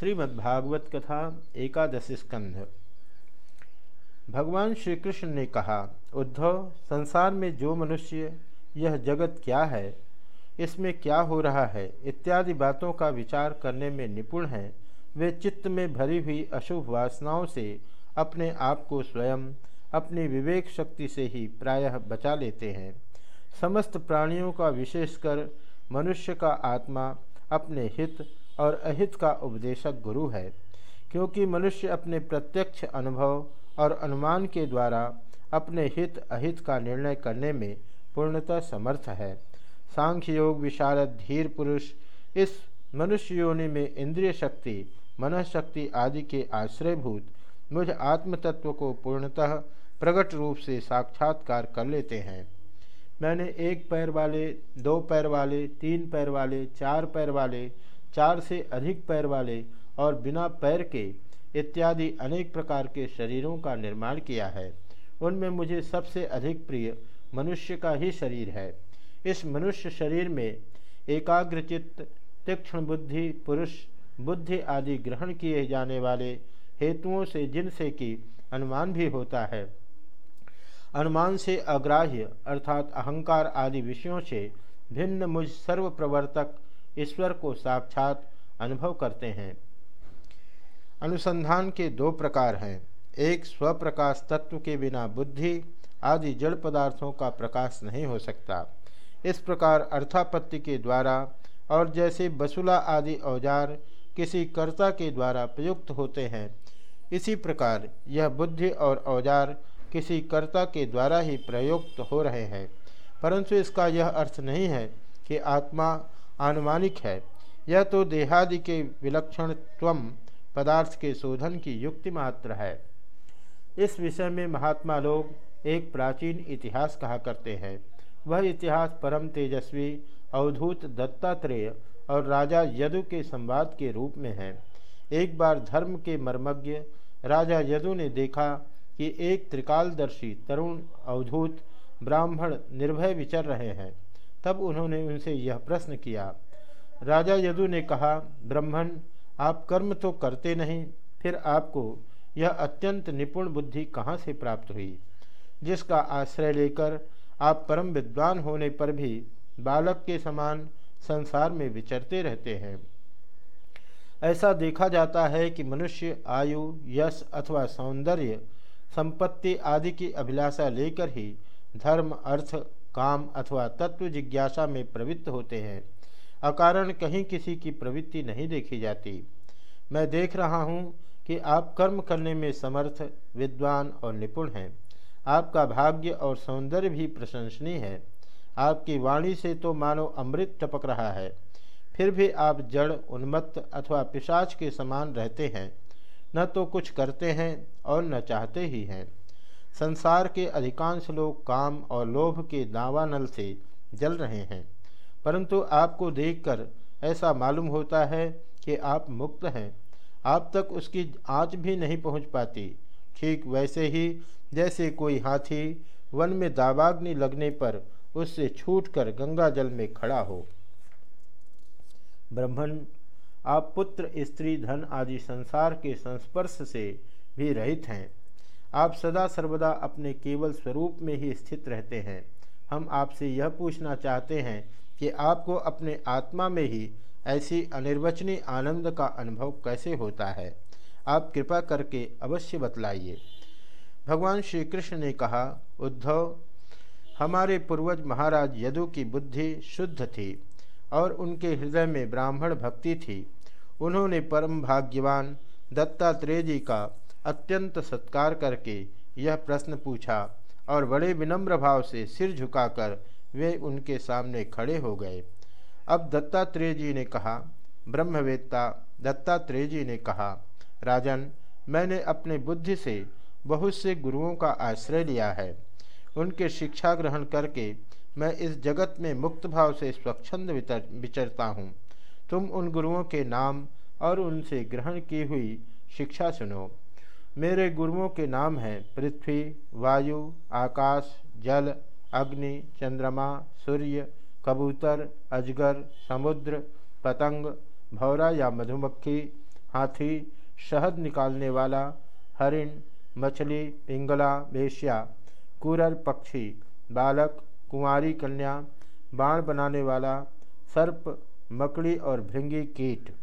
श्रीमद्भागवत कथा, एकादश स्कंध। भगवान श्री कृष्ण ने कहा, उद्धव, संसार में जो मनुष्य, यह जगत क्या है? इसमें क्या हो रहा है? इत्यादि बातों का विचार करने में निपुण हैं। वे चित्त में भरी हुई अशुभ वासनाओं से अपने आप को स्वयं, अपनी विवेक शक्ति से ही प्रायः बचा लेते हैं। समस्त प्राणियों का विशेषकर मनुष्य का आत्मा अपने हित और अहित का उपदेशक गुरु है, क्योंकि मनुष्य अपने प्रत्यक्ष अनुभव और अनुमान के द्वारा अपने हित अहित का निर्णय करने में पूर्णतः समर्थ है। सांख्य योग विशारद धीर पुरुष, इस मनुष्य योनि में इंद्रिय शक्ति मन शक्ति आदि के आश्रयभूत, मुझ आत्मतत्व को पूर्णतः प्रकट रूप से साक्षात्कार कर लेते हैं। मैंने एक पैर वाले, दो पैर वाले, तीन पैर वाले, चार पैर वाले चार से अधिक पैर वाले और बिना पैर के इत्यादि अनेक प्रकार के शरीरों का निर्माण किया है। उनमें मुझे सबसे अधिक प्रिय मनुष्य का ही शरीर है। इस मनुष्य शरीर में एकाग्रचित्त, तीक्ष्ण बुद्धि, पुरुष, बुद्धि आदि ग्रहण किए जाने वाले हेतुओं से जिनसे कि अनुमान भी होता है। अनुमान से अग्राह्य अर्थात अहंकार आदि विषयों से भिन्न मुझ सर्व प्रवर्तक ईश्वर को साक्षात अनुभव करते हैं। अनुसंधान के दो प्रकार हैं। एक, स्वप्रकाश तत्व के बिना बुद्धि आदि जड़ पदार्थों का प्रकाश नहीं हो सकता। इस प्रकार अर्थापत्ति के द्वारा और जैसे बसुला आदि औज़ार किसी कर्ता के द्वारा प्रयुक्त होते हैं, इसी प्रकार यह बुद्धि और औज़ार किसी कर्ता के द्वारा ही प्रयुक्त हो रहे हैं। परंतु इसका यह अर्थ नहीं है कि आत्मा आनुमानिक है। यह तो देहादि के विलक्षण त्वम पदार्थ के शोधन की युक्ति मात्र है। इस विषय में महात्मा लोग एक प्राचीन इतिहास कहा करते हैं। वह इतिहास परम तेजस्वी, अवधूत दत्तात्रेय और राजा यदु के संवाद के रूप में है। एक बार धर्म के मर्मज्ञ राजा यदु ने देखा कि एक त्रिकालदर्शी तरुण, अवधूत, ब्राह्मण निर्भय विचर रहे हैं। तब उन्होंने उनसे यह प्रश्न किया, राजा यदु ने कहा, ब्राह्मण, आप कर्म तो करते नहीं, फिर आपको यह अत्यंत निपुण बुद्धि कहाँ से प्राप्त हुई? जिसका आश्रय लेकर आप परम विद्वान होने पर भी बालक के समान संसार में विचरते रहते हैं। ऐसा देखा जाता है कि मनुष्य आयु, यश अथवा सौंदर्य, संपत्ति आदि की अभिलाषा लेकर ही धर्म, अर्थ काम अथवा तत्व जिज्ञासा में प्रवृत्त होते हैं, अकारण कहीं किसी की प्रवृत्ति नहीं देखी जाती। मैं देख रहा हूँ कि आप कर्म करने में समर्थ, विद्वान और निपुण हैं। आपका भाग्य और सौंदर्य भी प्रशंसनीय है। आपकी वाणी से तो मानो अमृत टपक रहा है। फिर भी आप जड़, उन्मत्त अथवा पिशाच के समान रहते हैं। न तो कुछ करते हैं और न चाहते ही हैं। संसार के अधिकांश लोग काम और लोभ के दावानल से जल रहे हैं। परंतु आपको देखकर ऐसा मालूम होता है कि आप मुक्त हैं। आप तक उसकी आँच भी नहीं पहुँच पाती। ठीक वैसे ही जैसे कोई हाथी वन में दावाग्नि लगने पर उससे छूटकर गंगा जल में खड़ा हो। ब्राह्मण, आप पुत्र, स्त्री, धन आदि संसार के संस्पर्श से भी रहित हैं। आप सदा सर्वदा अपने केवल स्वरूप में ही स्थित रहते हैं। हम आपसे यह पूछना चाहते हैं कि आपको अपने आत्मा में ही ऐसी अनिर्वचनीय आनंद का अनुभव कैसे होता है? आप कृपा करके अवश्य बतलाइए। भगवान श्री कृष्ण ने कहा, उद्धव, हमारे पूर्वज महाराज यदु की बुद्धि शुद्ध थी और उनके हृदय में ब्राह्मण भक्ति थी। उन्होंने परम भाग्यवान दत्तात्रेय जी का अत्यंत सत्कार करके यह प्रश्न पूछा और बड़े विनम्र भाव से सिर झुकाकर वे उनके सामने खड़े हो गए। अब दत्तात्रेय जी ने कहा, ब्रह्मवेत्ता, दत्तात्रेय जी ने कहा, राजन, मैंने अपने बुद्धि से बहुत से गुरुओं का आश्रय लिया है। उनके शिक्षा ग्रहण करके मैं इस जगत में मुक्त भाव से स्वच्छंद विचरता हूँ। तुम उन गुरुओं के नाम और उनसे ग्रहण की हुई शिक्षा सुनो। मेरे गुरुओं के नाम हैं पृथ्वी, वायु, आकाश, जल, अग्नि, चंद्रमा, सूर्य, कबूतर, अजगर, समुद्र, पतंग, भौरा या मधुमक्खी, हाथी, शहद निकालने वाला, हरिण, मछली, पिंगला वेश्या कुरल पक्षी, बालक, कुंवारी कन्या, बाण बनाने वाला, सर्प, मकड़ी और भृंगी कीट।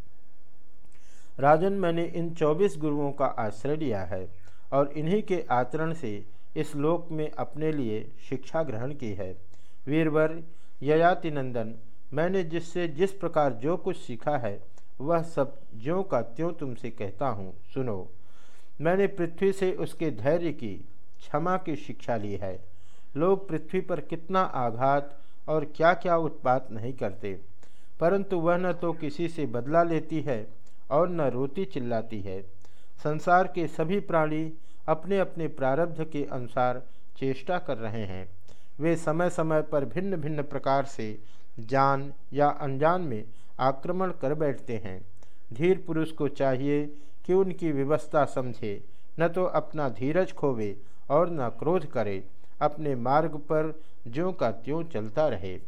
राजन मैंने इन चौबीस गुरुओं का आश्रय लिया है और इन्हीं के आचरण से इस लोक में अपने लिए शिक्षा ग्रहण की है। वीरवर ययाति नंदन मैंने जिससे जिस प्रकार जो कुछ सीखा है, वह सब ज्यों का त्यों तुमसे कहता हूँ, सुनो। मैंने पृथ्वी से उसके धैर्य की, क्षमा की शिक्षा ली है। लोग पृथ्वी पर कितना आघात और क्या क्या उत्पात नहीं करते, परंतु वह न तो किसी से बदला लेती है और न रोती चिल्लाती है। संसार के सभी प्राणी अपने अपने प्रारब्ध के अनुसार चेष्टा कर रहे हैं। वे समय समय पर भिन्न भिन्न प्रकार से जान या अनजान में आक्रमण कर बैठते हैं। धीर पुरुष को चाहिए कि उनकी व्यवस्था समझे, न तो अपना धीरज खोवे और न क्रोध करे, अपने मार्ग पर ज्यों का त्यों चलता रहे।